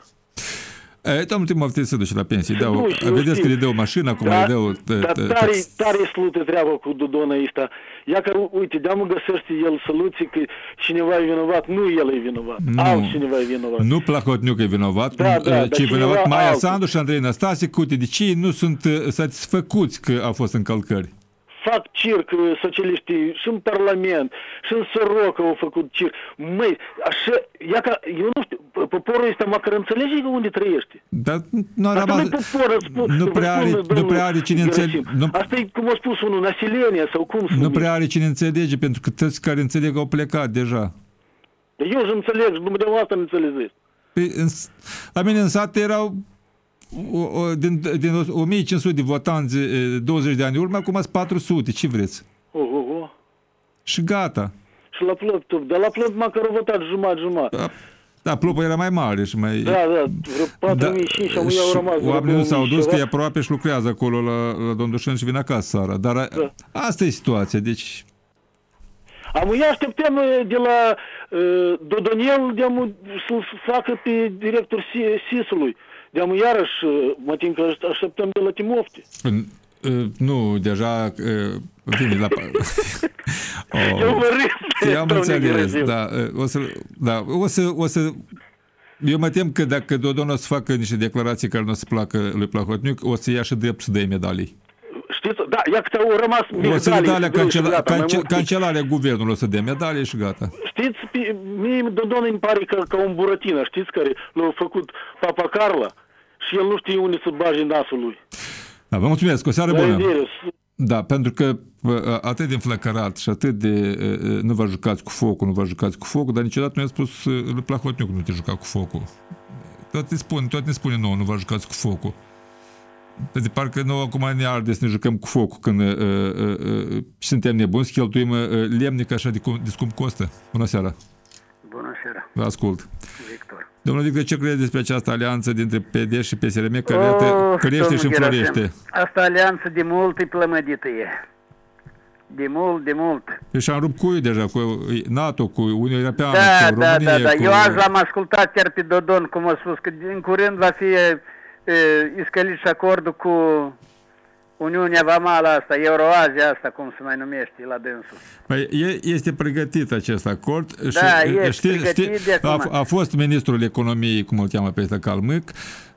[SPEAKER 2] E, domnul Timofte se duce la pensie, da, vedeți că le dă o mașină, acum da, le dă o...
[SPEAKER 8] Dar tare, tare slută treaba cu Dudona ăsta. Ia că, uite, de mă găsește el soluții că cineva e vinovat, nu el e vinovat, nu, altcineva e vinovat.
[SPEAKER 2] Nu Plahotniuc e vinovat,
[SPEAKER 8] da, da,
[SPEAKER 2] ci e vinovat Maia Sandu și Andrei Năstase, cu uite, de ce nu sunt satisfăcuți că au fost încălcări?
[SPEAKER 8] Fac circ socialiștii și în Parlament, și în Soroca au făcut circ. Măi, așa, ia ca, eu nu știu, poporul ăsta măcar înțelege unde trăiește.
[SPEAKER 2] Dar nu a rămas...
[SPEAKER 8] Popor, spun,
[SPEAKER 2] nu prea are, nu prea are cine înțelege... Nu,
[SPEAKER 8] Asta e cum a spus unul, nasilenia sau cum să
[SPEAKER 2] Nu prea are cine înțelege, pentru că toți care înțeleg au plecat deja.
[SPEAKER 8] Dar eu și înțeleg, și dumneavoastră nu înțelegeți.
[SPEAKER 2] Păi, în, la mine în sat erau o, o, din, din 1500 de votanți 20 de ani urmă, acum sunt 400. Ce vreți?
[SPEAKER 8] Oh, oh, oh.
[SPEAKER 2] Și gata.
[SPEAKER 8] Și la plăt, dar la plăt măcar au votat jumătate-jumătate.
[SPEAKER 2] Da, da plopul era mai mare și mai...
[SPEAKER 8] Da, da, vreo 45 da, și au rămas.
[SPEAKER 2] Oamenii nu s-au dus că e aproape și lucrează acolo la, la Dondușân și vin acasă seara. Dar da. asta e situația, deci...
[SPEAKER 8] Am ia așteptăm de la uh, Dodoniel de să-l facă pe director SIS-ului. De-am iarăși, mă tin că așteptăm de la Timofte.
[SPEAKER 2] Nu, deja vine la... *laughs*
[SPEAKER 8] oh, Eu mă râd.
[SPEAKER 2] Am înțeles, da. O să, da, o să, o să eu mă tem că dacă Dodon o să facă niște declarații care nu o să placă lui Plahotniuc, o să ia și drept să dea medalii.
[SPEAKER 8] Știți? Da, ia că au rămas medalii.
[SPEAKER 2] O să medalea cancela, cance, cancelarea guvernului o să dea medalii și gata.
[SPEAKER 8] Știți, mie Dodon îmi pare că, ca un buratină, știți, care l-a făcut Papa Carla și el nu știe unde să bage nasul lui.
[SPEAKER 2] Da, vă mulțumesc, o seară bună. Da, pentru că atât de înflăcărat și atât de nu vă jucați cu focul, nu vă jucați cu focul, dar niciodată nu i-a spus lui Plahotniuc nu te juca cu focul. Tot ne spune, tot ne spune nouă, nu vă jucați cu focul. De parcă noi acum ne arde să ne jucăm cu focul când uh, uh, uh, suntem nebuni să cheltuim uh, lemne ca așa de, cum, de scump costă. Bună seara!
[SPEAKER 9] Bună seara!
[SPEAKER 2] Vă ascult!
[SPEAKER 9] Victor!
[SPEAKER 2] Domnul Victor, ce credeți despre această alianță dintre PD și PSRM care
[SPEAKER 9] Oh,
[SPEAKER 2] iată, crește
[SPEAKER 9] domnul
[SPEAKER 2] și
[SPEAKER 9] Gerasim,
[SPEAKER 2] înflorește?
[SPEAKER 9] Asta alianță de mult e plămădită e. De mult, de mult.
[SPEAKER 2] Păi și-am rupt cuiul deja cu NATO, cu Uniunea Europeană,
[SPEAKER 9] Da,
[SPEAKER 2] cu
[SPEAKER 9] da,
[SPEAKER 2] România,
[SPEAKER 9] da, da.
[SPEAKER 2] cu...
[SPEAKER 9] Eu azi l-am ascultat chiar pe Dodon, cum a spus, că din curând va fi e, iscălit și acordul cu Uniunea Vamală asta, Euroazia asta, cum se mai numește la dânsul.
[SPEAKER 2] Păi, e- este pregătit acest acord.
[SPEAKER 9] Da,
[SPEAKER 2] și,
[SPEAKER 9] este pregătit de
[SPEAKER 2] a,
[SPEAKER 9] acum.
[SPEAKER 2] a fost ministrul economiei, cum îl cheamă pe ăsta, Calmâc,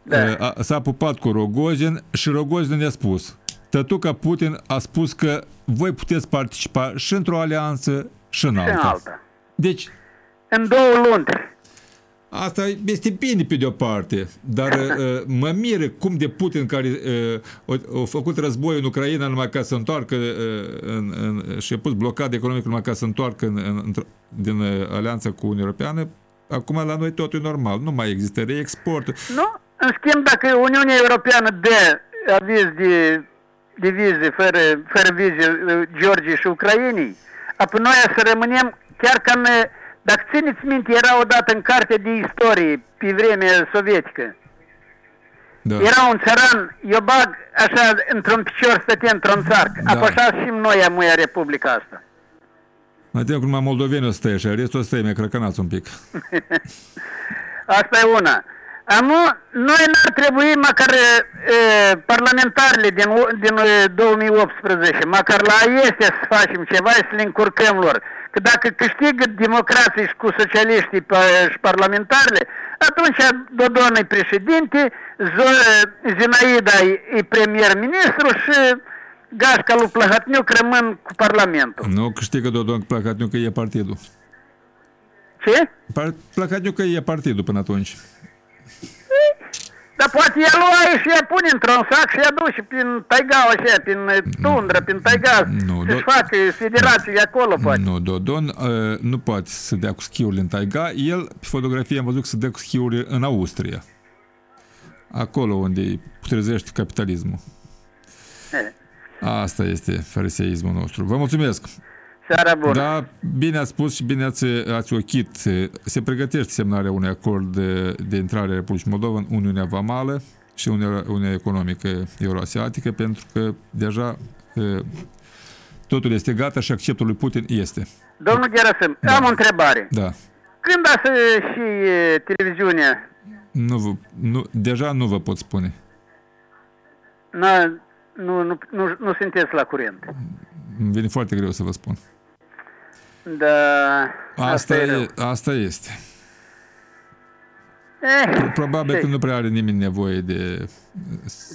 [SPEAKER 9] Da.
[SPEAKER 2] a, s-a pupat cu Rogozin și Rogozin ne-a spus, tătuca Putin a spus că voi puteți participa și într-o alianță și în
[SPEAKER 9] Și în
[SPEAKER 2] alta.
[SPEAKER 9] alta.
[SPEAKER 2] Deci,
[SPEAKER 9] În două luni.
[SPEAKER 2] Asta este bine pe de-o parte, dar *coughs* uh, mă miră cum de Putin care uh, a, a făcut război în Ucraina numai ca să întoarcă uh, în, în, și a pus blocadă economică numai ca să întoarcă în, în, într- din uh, alianța cu Uniunea Europeană, acum la noi totul e normal, nu mai există reexport.
[SPEAKER 9] Nu? În schimb, dacă Uniunea Europeană dă aviz de, de vize, fără, fără vize, uh, Georgiei și Ucrainei, apoi noi să rămânem chiar ca în, dacă țineți minte, era odată în cartea de istorie, pe vremea sovietică,
[SPEAKER 2] Da.
[SPEAKER 9] era un țăran, eu bag așa, într-un picior stătea într-un țarc,
[SPEAKER 2] Da.
[SPEAKER 9] apoi așa și noi am muia Republica asta.
[SPEAKER 2] Mai tem că numai moldoveni o stă și restul o stă mai crăcănați un pic. *laughs*
[SPEAKER 9] Asta e una. Amu, noi n-ar trebui măcar e, parlamentarele din, u- din e, 2018, măcar la este să facem ceva și să le încurcăm lor. Că dacă câștigă democrații și cu socialiștii pe, și parlamentarele, atunci Dodon e președinte, Zo- Zinaida e, e premier-ministru și Gașca lui Plăhătniuc rămân cu parlamentul.
[SPEAKER 2] Nu câștigă Dodon Plăcatniu că e partidul.
[SPEAKER 9] Ce?
[SPEAKER 2] Par- Plăcatniu că e partidul până atunci.
[SPEAKER 9] Dar poate ea lua și ea pune într-un sac și ea duce prin taigaua așa, prin eh, tundră, prin taiga,
[SPEAKER 2] Nu,
[SPEAKER 9] să-și
[SPEAKER 2] do-
[SPEAKER 9] facă federații acolo, poate.
[SPEAKER 2] Nu, Dodon uh, nu poate să dea cu schiurile în taiga. El, pe fotografie, am văzut că se dea cu schiurile în Austria. Acolo unde putrezește capitalismul.
[SPEAKER 9] Eh,
[SPEAKER 2] Asta este fariseismul nostru. Vă mulțumesc!
[SPEAKER 9] Seara bună.
[SPEAKER 2] Da, bine ați spus și bine ați, ați ochit. Se pregătește semnarea unui acord de, de intrare a Republicii Moldova în Uniunea Vamală și Uniunea, Uniunea Economică Euroasiatică, pentru că deja e, totul este gata și acceptul lui Putin este.
[SPEAKER 9] Domnul Gerasim, am o întrebare.
[SPEAKER 2] Da.
[SPEAKER 9] Când a să și eh, televiziunea,
[SPEAKER 2] Nu, vă- nu, deja nu vă pot spune.
[SPEAKER 9] na, nu, nu, nu, nu sunteți la curent.
[SPEAKER 2] Îmi vine foarte greu să vă spun.
[SPEAKER 9] Da,
[SPEAKER 2] Asta,
[SPEAKER 9] e rău.
[SPEAKER 2] e, asta este.
[SPEAKER 9] Eh,
[SPEAKER 2] Probabil
[SPEAKER 9] ce?
[SPEAKER 2] că nu prea are nimeni nevoie de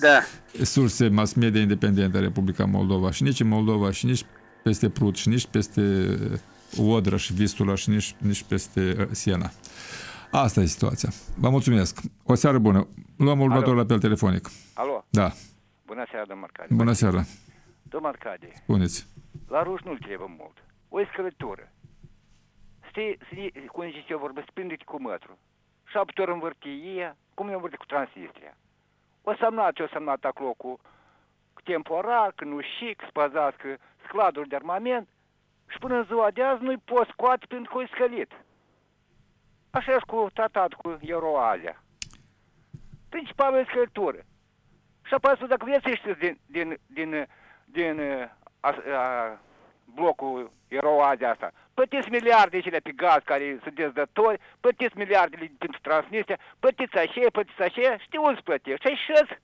[SPEAKER 9] Da.
[SPEAKER 2] surse mass media independente în Republica Moldova și nici în Moldova și nici peste Prut și nici peste Odra și Vistula și nici, nici peste uh, Siena. Asta e situația. Vă mulțumesc. O seară bună. Luăm următorul
[SPEAKER 10] Alo.
[SPEAKER 2] apel telefonic.
[SPEAKER 10] Alo,
[SPEAKER 2] Da.
[SPEAKER 10] bună seara, domnul Arcadi.
[SPEAKER 2] Bună seara.
[SPEAKER 10] Domnul Arcadi,
[SPEAKER 2] Spuneți.
[SPEAKER 10] la ruși nu-l trebuie mult. O scălătură. Știi, știi, cum zice eu vorbesc, prinde-te cu mătru. Șapte ori învârtie, cum ne învârte cu Transnistria. O semnat, o semnat acolo cu temporar, că nu șic, spăzați scladuri de armament și până în ziua de azi nu-i pot scoate pentru că e scălit. Așa și cu tratat cu Euroazia. Principalul e scălitură. Și apoi spus, dacă vreți să ieșiți din, din, din, din a, a, blocul Euroazia asta, plătiți miliarde cele pe gaz care sunteți dători, plătiți miliardele pentru Transnistria, plătiți așa, plătiți așa, știu unde să plătești. Și ieșiți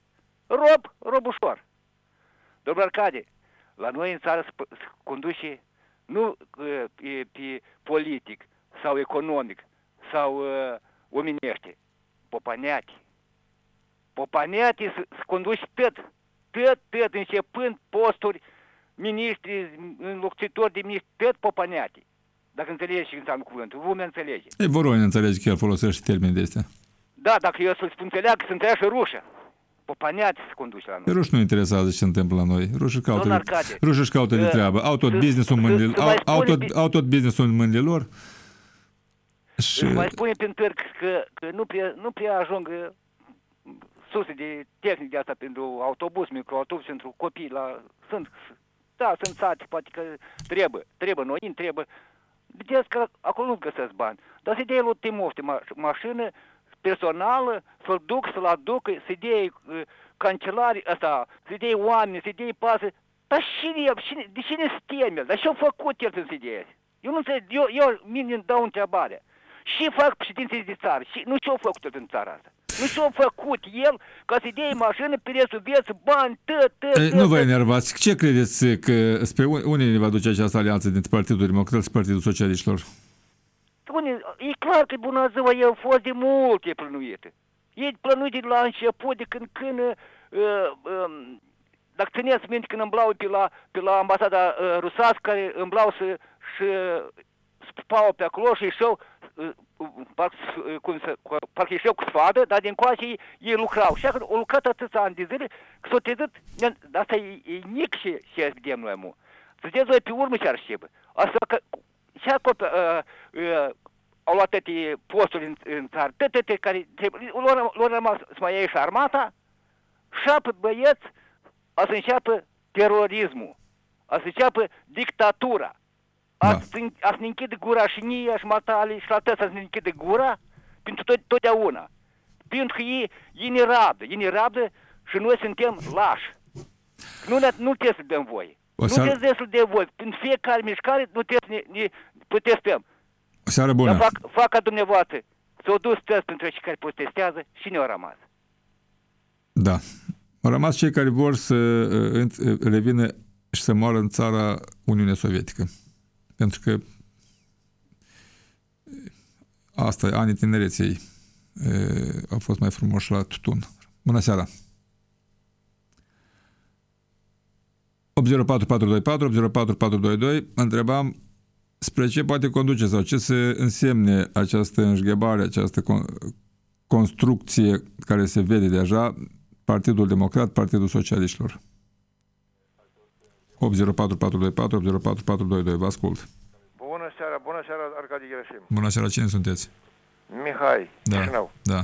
[SPEAKER 10] rob, rob ușor. Domnul Arcade, la noi în țară se p- se conduce nu uh, pe, pe politic sau economic sau uh, omenește, popaneate. Popaneate se, se conduce tot, tot, tot, începând posturi, ministri, înlocuitori de ministri, tot popaneate. Dacă înțelegi ce înseamnă cuvântul, lumea înțelege.
[SPEAKER 2] E, Voronin înțelege că el folosește termeni de astea.
[SPEAKER 10] Da, dacă eu să-l spun înțeleagă, să înțeleagă și rușă. Popaneate se conduce la
[SPEAKER 2] Pe
[SPEAKER 10] noi.
[SPEAKER 2] ruși nu interesează ce se întâmplă la noi. Rușii caută,
[SPEAKER 10] Domnul Arcade,
[SPEAKER 2] rușii își caută de
[SPEAKER 10] uh,
[SPEAKER 2] treabă. Au tot
[SPEAKER 10] să-
[SPEAKER 2] business-ul în
[SPEAKER 10] să-
[SPEAKER 2] mâinile,
[SPEAKER 10] să
[SPEAKER 2] au,
[SPEAKER 10] mai
[SPEAKER 2] au,
[SPEAKER 10] spune
[SPEAKER 2] tot,
[SPEAKER 10] pe-
[SPEAKER 2] au tot business-ul în mâinile lor. Și
[SPEAKER 10] Îți mai spune pe târg că, că nu, prea, nu prea ajung uh, surse de tehnic de asta pentru autobuz, microautobuz, pentru copii. La, sunt, da, sunt sate, poate că trebuie, trebuie noi, trebuie. Vedeți că acolo nu găsesc bani. Dar să dea lui Timofte ma- mașină, personală, să-l duc, să-l aducă, să dea uh, cancelari ăsta, să dea oameni, să dea pasă. Dar cine, cine, de cine se teme el? Dar ce-a făcut el să se Eu nu înțeleg, eu, eu mine îmi dau întrebarea. Și fac președinții de țară? Și nu ce-a făcut el în țara asta? Nu ce-a făcut el ca să dea mașină, prețul vieții, bani, tă, tă,
[SPEAKER 2] E, Nu vă enervați. Ce credeți că spre unde ne va duce această alianță dintre Partidul Democrat și Partidul Socialiștilor?
[SPEAKER 10] Spune, e clar că bună ziua, e a fost de mult e plănuită. E plănuită de la început, de când, când uh, uh, dacă țineți minte când îmblau pe la, pe la ambasada uh, rusească, care îmblau să și spau pe acolo și ieșeau uh, parcă, uh, cum să, parcă ieșeau cu sfadă, dar din coace ei, ei lucrau. Și au lucrat atâția ani de zile, că s-au trezit, asta e, e nic și, și vedem noi, mu. Să vedeți pe urmă ce ar știbe. Asta că, și acolo, uh, uh, au luat toate posturi în, în țară, toate care trebuie, lor, lor rămas să mai iei și armata, șapă băieți, a să înceapă terorismul, a să înceapă dictatura, a, da. să, a să ne închide gura și nie și matale și la tăi să ne închide gura pentru tot, totdeauna. Pentru că ei, ei ne rabdă, ei ne rabdă și noi suntem lași. Nu, nu trebuie să dăm voie. O să... Nu trebuie să dăm voie. În fiecare mișcare nu trebuie să ne, ne protestăm.
[SPEAKER 2] O seară bună.
[SPEAKER 10] Dar fac, fac ca dumneavoastră. S-au dus tăți pentru cei care protestează și ne-au rămas.
[SPEAKER 2] Da. Au rămas cei care vor să uh, uh, revină și să moară în țara Uniunii Sovietică. Pentru că asta, anii tinereței au fost mai frumoși la tutun. Bună seara! 804424, 804422, întrebam spre ce poate conduce sau ce se însemne această înșghebare, această construcție care se vede deja Partidul Democrat, Partidul Socialiștilor. 804424, 804422. Vă ascult.
[SPEAKER 11] Bună seara, bună seara, Arcadie Gerasim.
[SPEAKER 2] Bună seara, cine sunteți?
[SPEAKER 11] Mihai,
[SPEAKER 2] da,
[SPEAKER 11] Chișinău.
[SPEAKER 2] Da.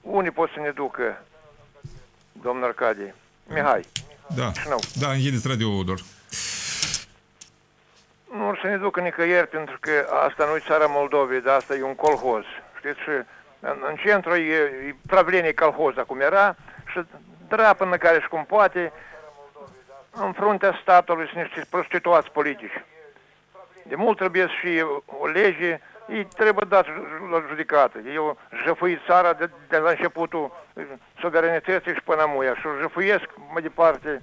[SPEAKER 11] Unii pot să ne ducă, domnul Arcadie? Mihai.
[SPEAKER 2] Da,
[SPEAKER 11] Chișinău.
[SPEAKER 2] da, închideți radio, Odor.
[SPEAKER 11] Nu să ne ducă nicăieri, pentru că asta nu e țara Moldovei, dar asta e un colhoz. Știți, în, în centru e, e pravlenie calhoz acum era și drapă în care și cum poate, în fruntea statului sunt niște prostituați politici. De mult trebuie și o lege, ei trebuie dat la judecată. Eu jăfui țara de, de la începutul suveranității și până muia și jăfuiesc mai departe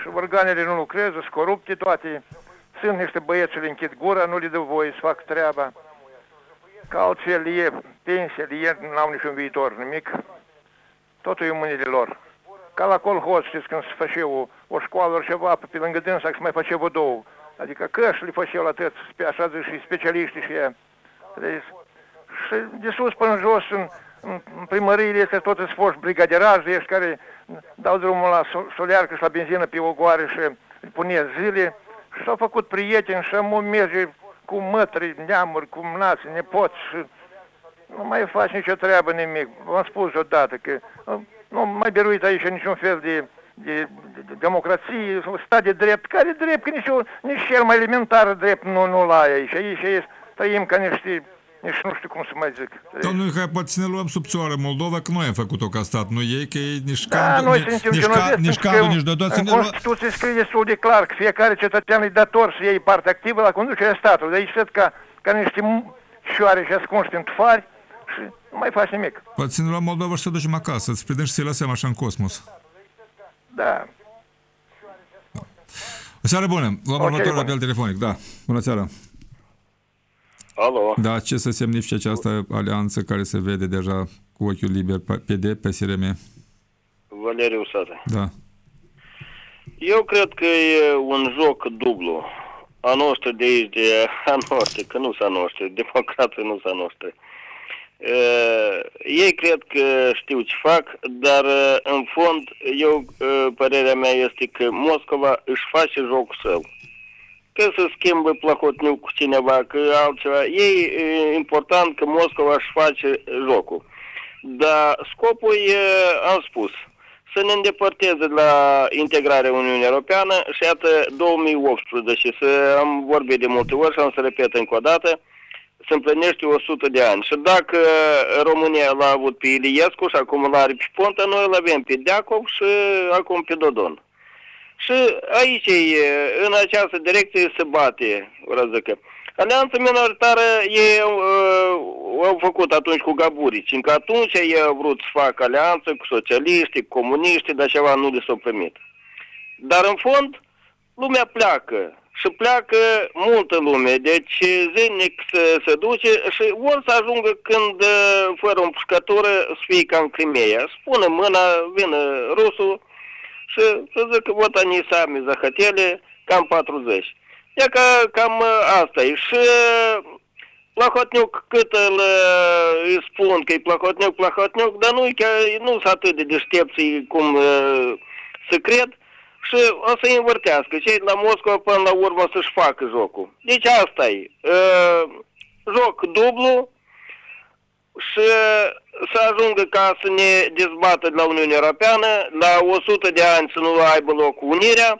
[SPEAKER 11] și organele nu lucrează, sunt corupte toate. Sunt niște băieți le închid gura, nu le dă voie să fac treaba. Ca altfel e pensie, e, n-au niciun viitor, nimic. Totul e în mâinile lor. Ca la colhoz, știți, când se face o, o școală ceva, pe lângă dânsa, să mai face două. Adică căști le făceau la tăți, așa zis, și specialiști și ea. Deci, și de sus până jos, în, în primăriile este tot sunt foști brigaderaji, ești care dau drumul la solearcă și la benzină pe ogoare și îi pune zile și s-au făcut prieteni și am merge cu mătri, neamuri, cu nați, nepoți și nu mai faci nicio treabă nimic. V-am spus odată că nu mai biruit aici niciun fel de, de, de democrație, stat de drept. Care drept? Că nici, nici cel mai elementar drept nu, nu-l ai aici. Aici e, trăim ca niște nici nu știu cum să mai zic.
[SPEAKER 2] Domnul Mihai, poate să ne luăm sub țoară Moldova, că noi am făcut-o ca stat, nu ei, că ei nici
[SPEAKER 11] da,
[SPEAKER 2] candu,
[SPEAKER 11] noi
[SPEAKER 2] nici,
[SPEAKER 11] suntem
[SPEAKER 2] nici, ca, nici candu, nici Dodon.
[SPEAKER 11] În Constituție scrie destul de clar că fiecare cetățean e dator să iei parte activă la conducerea statului. De aici cred ca, ca niște șoare și ascunși în tufari și nu mai faci nimic.
[SPEAKER 2] Poate să ne luăm Moldova și să ducem acasă, să prindem și să-i lăsăm așa în cosmos.
[SPEAKER 11] Da.
[SPEAKER 2] O seară bună. Luăm okay, următorul apel telefonic. Da. Bună seara.
[SPEAKER 12] Alo.
[SPEAKER 2] Da, ce să semnifice această alianță care se vede deja cu ochiul liber PD, PSRM?
[SPEAKER 12] Valeriu Sate.
[SPEAKER 2] Da.
[SPEAKER 12] Eu cred că e un joc dublu. A noastră de aici, de a noastră, că nu s-a noastră, democratul nu s-a noastră. Uh, ei cred că știu ce fac, dar uh, în fond, eu, uh, părerea mea este că Moscova își face jocul său că să schimbă plahotniu cu cineva, că altceva. Ei, e important că Moscova își face jocul. Dar scopul e, am spus, să ne îndepărteze la integrarea Uniunii Europeană și iată 2018, să am vorbit de multe ori și am să repet încă o dată, se împlinește 100 de ani. Și dacă România l-a avut pe Iliescu și acum l-are pe Ponta, noi îl avem pe Deacov și acum pe Dodon. Și aici, în această direcție se bate, vreau zic, Alianța minoritară ei uh, au făcut atunci cu Gaburici, fiindcă atunci ei au vrut să facă alianță cu socialiști, cu comuniști, dar ceva nu le s-a primit. Dar în fond, lumea pleacă și pleacă multă lume, deci zilnic se, se duce și vor să ajungă când, uh, fără împușcătură, să fie ca în Crimea. Spune mâna, vină rusul și să că vot ani sami zahatele, cam 40. E ca, cam asta e. Și uh, Plahotniuc cât îl uh, îi spun că e Plahotniuc, Plahotniuc, dar nu, chiar, nu sunt atât de deștepți cum secret și o să învârtească. Cei de la Moscova până la urmă să-și facă jocul. Deci asta e. Uh, joc dublu și să ajungă ca să ne dezbată de la Uniunea Europeană, la 100 de ani să nu aibă loc unirea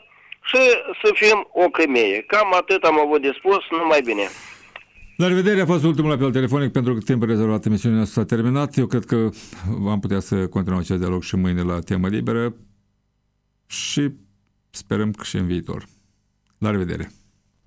[SPEAKER 12] și să fim o Crimee. Cam atât am avut de spus, numai bine.
[SPEAKER 2] La revedere, a fost ultimul apel telefonic pentru că timpul rezervat emisiunea s-a terminat. Eu cred că am putea să continuăm acest dialog și mâine la temă liberă și sperăm că și în viitor. La revedere!